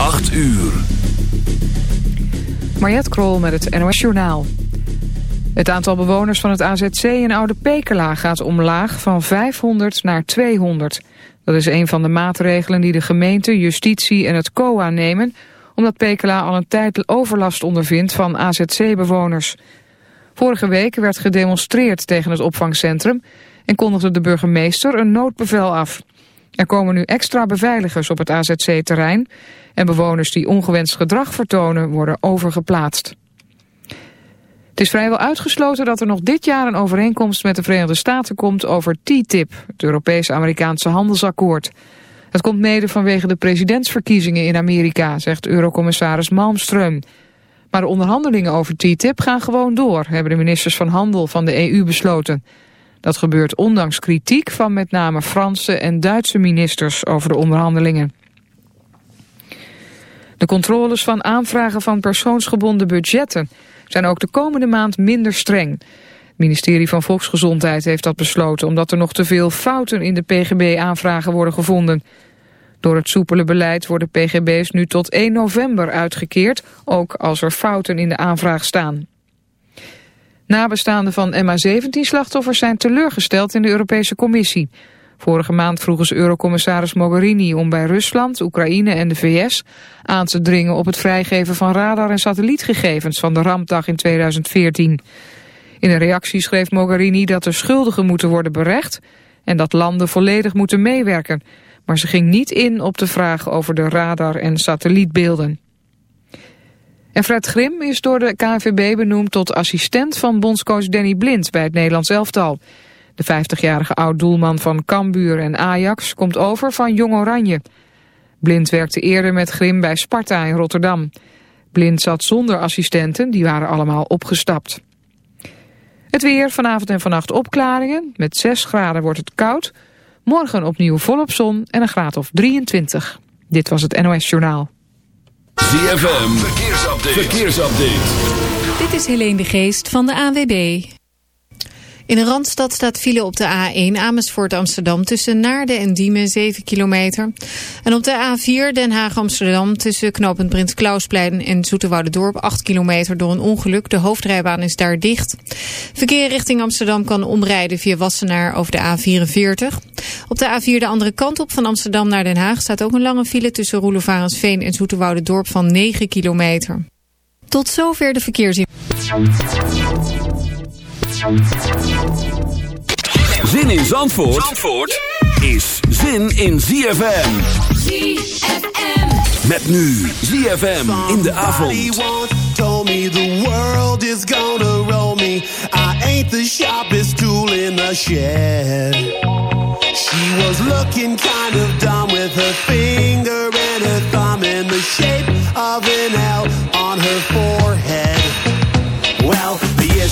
8 uur. Mariette Krol met het NOS Journaal. Het aantal bewoners van het AZC in Oude Pekela gaat omlaag van 500 naar 200. Dat is een van de maatregelen die de gemeente, justitie en het COA nemen... omdat Pekela al een tijd overlast ondervindt van AZC-bewoners. Vorige week werd gedemonstreerd tegen het opvangcentrum... en kondigde de burgemeester een noodbevel af. Er komen nu extra beveiligers op het AZC-terrein... en bewoners die ongewenst gedrag vertonen worden overgeplaatst. Het is vrijwel uitgesloten dat er nog dit jaar een overeenkomst met de Verenigde Staten komt over TTIP, het Europese-Amerikaanse handelsakkoord. Het komt mede vanwege de presidentsverkiezingen in Amerika, zegt Eurocommissaris Malmström. Maar de onderhandelingen over TTIP gaan gewoon door, hebben de ministers van Handel van de EU besloten. Dat gebeurt ondanks kritiek van met name Franse en Duitse ministers over de onderhandelingen. De controles van aanvragen van persoonsgebonden budgetten zijn ook de komende maand minder streng. Het ministerie van Volksgezondheid heeft dat besloten omdat er nog te veel fouten in de PGB-aanvragen worden gevonden. Door het soepele beleid worden PGB's nu tot 1 november uitgekeerd, ook als er fouten in de aanvraag staan. Nabestaanden van MH17-slachtoffers zijn teleurgesteld in de Europese Commissie. Vorige maand vroegen ze Eurocommissaris Mogherini om bij Rusland, Oekraïne en de VS aan te dringen op het vrijgeven van radar- en satellietgegevens van de rampdag in 2014. In een reactie schreef Mogherini dat de schuldigen moeten worden berecht en dat landen volledig moeten meewerken. Maar ze ging niet in op de vraag over de radar- en satellietbeelden. En Fred Grim is door de KNVB benoemd tot assistent van bondscoach Danny Blind bij het Nederlands elftal. De 50-jarige oud-doelman van Cambuur en Ajax komt over van Jong Oranje. Blind werkte eerder met Grim bij Sparta in Rotterdam. Blind zat zonder assistenten, die waren allemaal opgestapt. Het weer, vanavond en vannacht opklaringen. Met 6 graden wordt het koud. Morgen opnieuw volop zon en een graad of 23. Dit was het NOS Journaal. ZFM, verkeersupdate. verkeersupdate. Dit is Helene de Geest van de AWB. In de Randstad staat file op de A1 Amersfoort Amsterdam tussen Naarden en Diemen 7 kilometer. En op de A4 Den Haag Amsterdam tussen knooppunt Prins Klausplein en Dorp 8 kilometer door een ongeluk. De hoofdrijbaan is daar dicht. Verkeer richting Amsterdam kan omrijden via Wassenaar over de A44. Op de A4 de andere kant op van Amsterdam naar Den Haag staat ook een lange file tussen Roelevarensveen en Dorp van 9 kilometer. Tot zover de verkeersinformatie. Zin in Zandvoort, Zandvoort is zin in ZFM. ZFM. Met nu ZFM in de avond. told me the world is gonna roll me. I ain't the sharpest tool in the shed. She was looking kind of dumb with her finger and her thumb in the shape of an L on her forehead.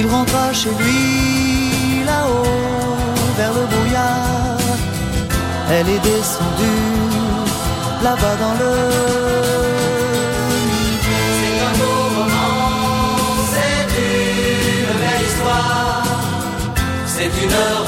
Il rentra chez lui là-haut vers le brouillard. Elle est descendue là-bas dans le. C'est un beau roman, c'est une belle histoire. C'est une romance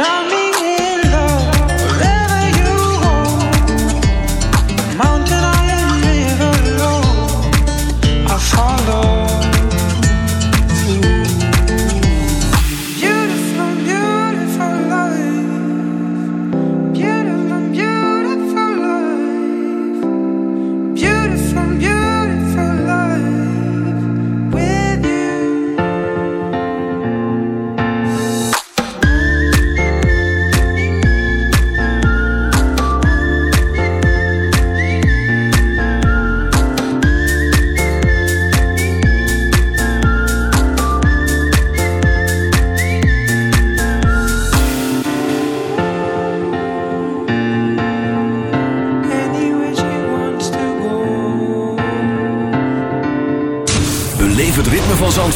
Tell me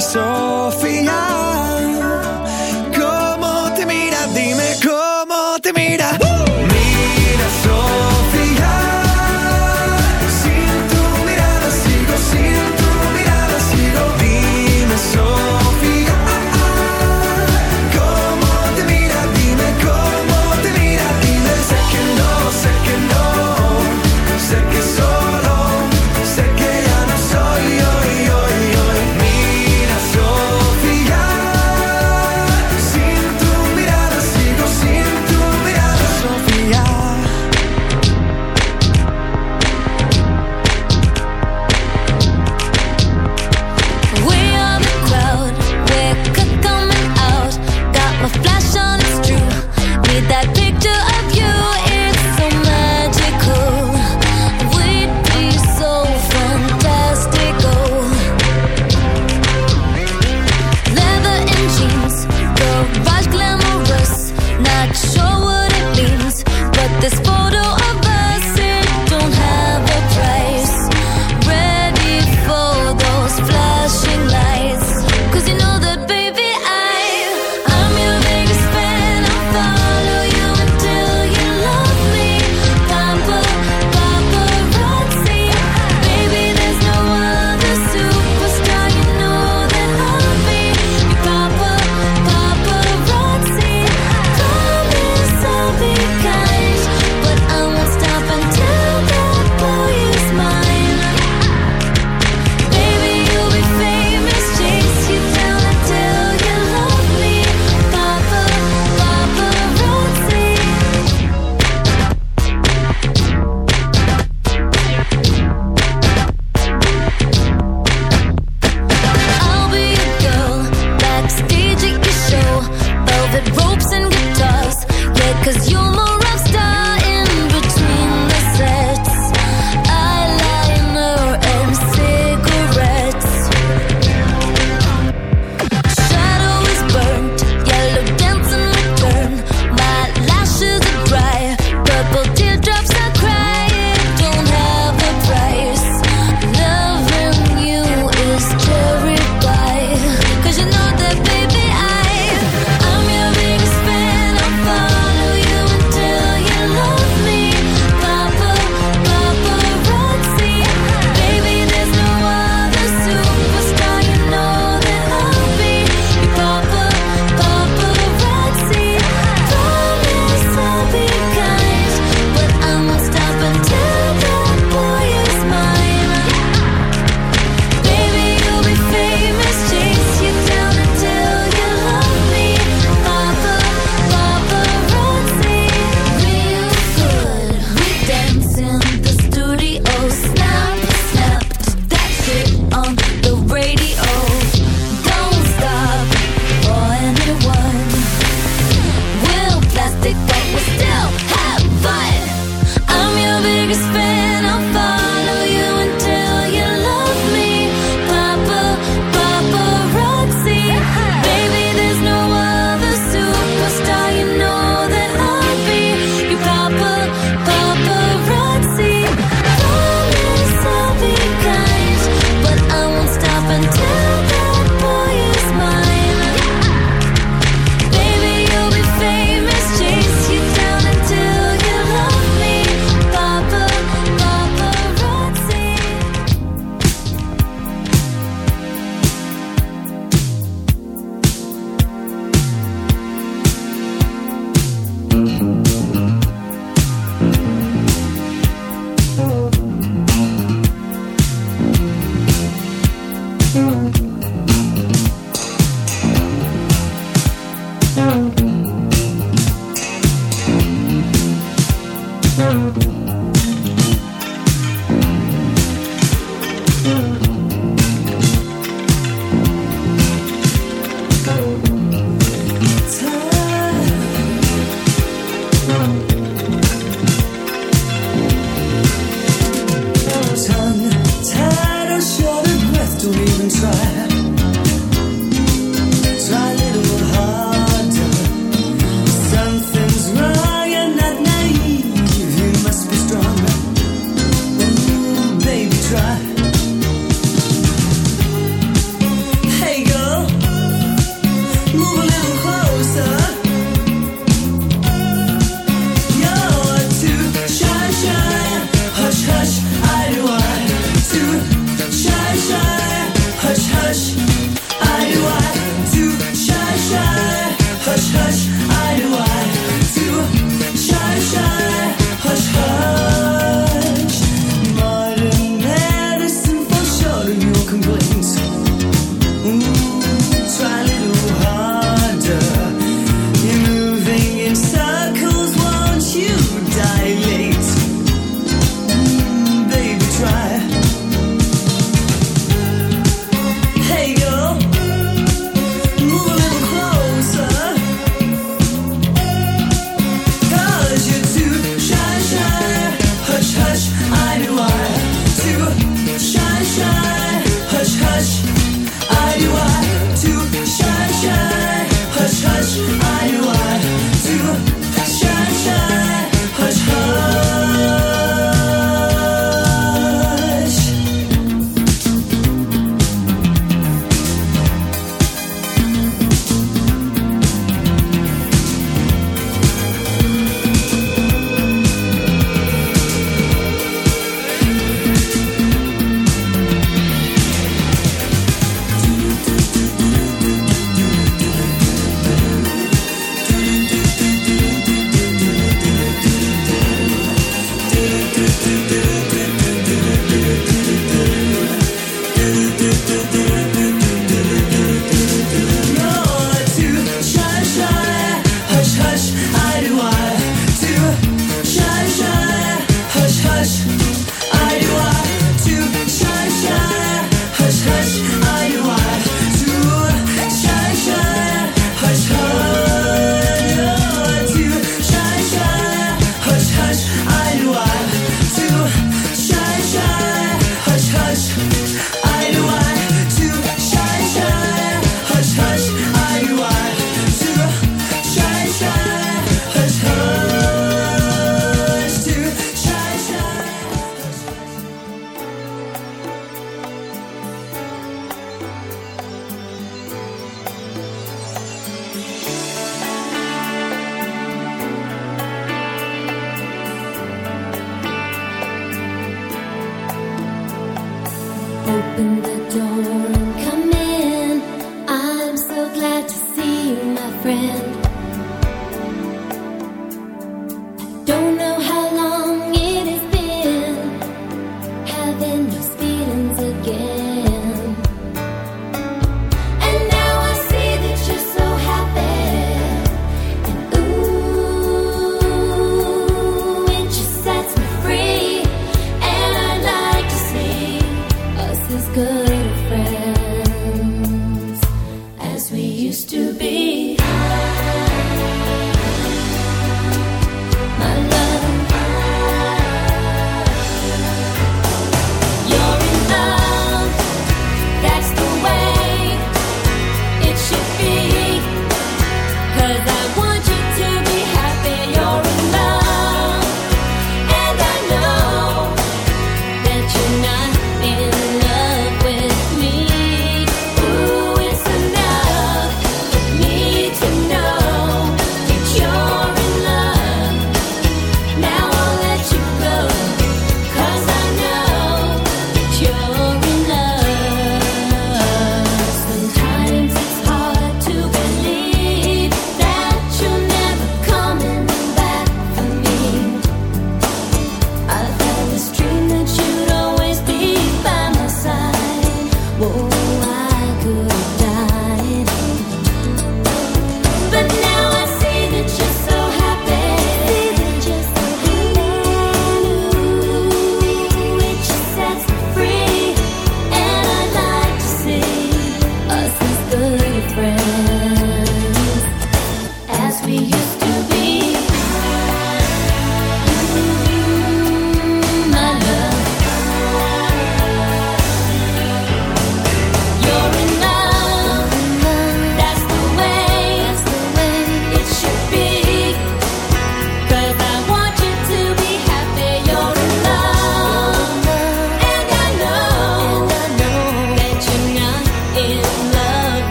Sofía,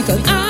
Because I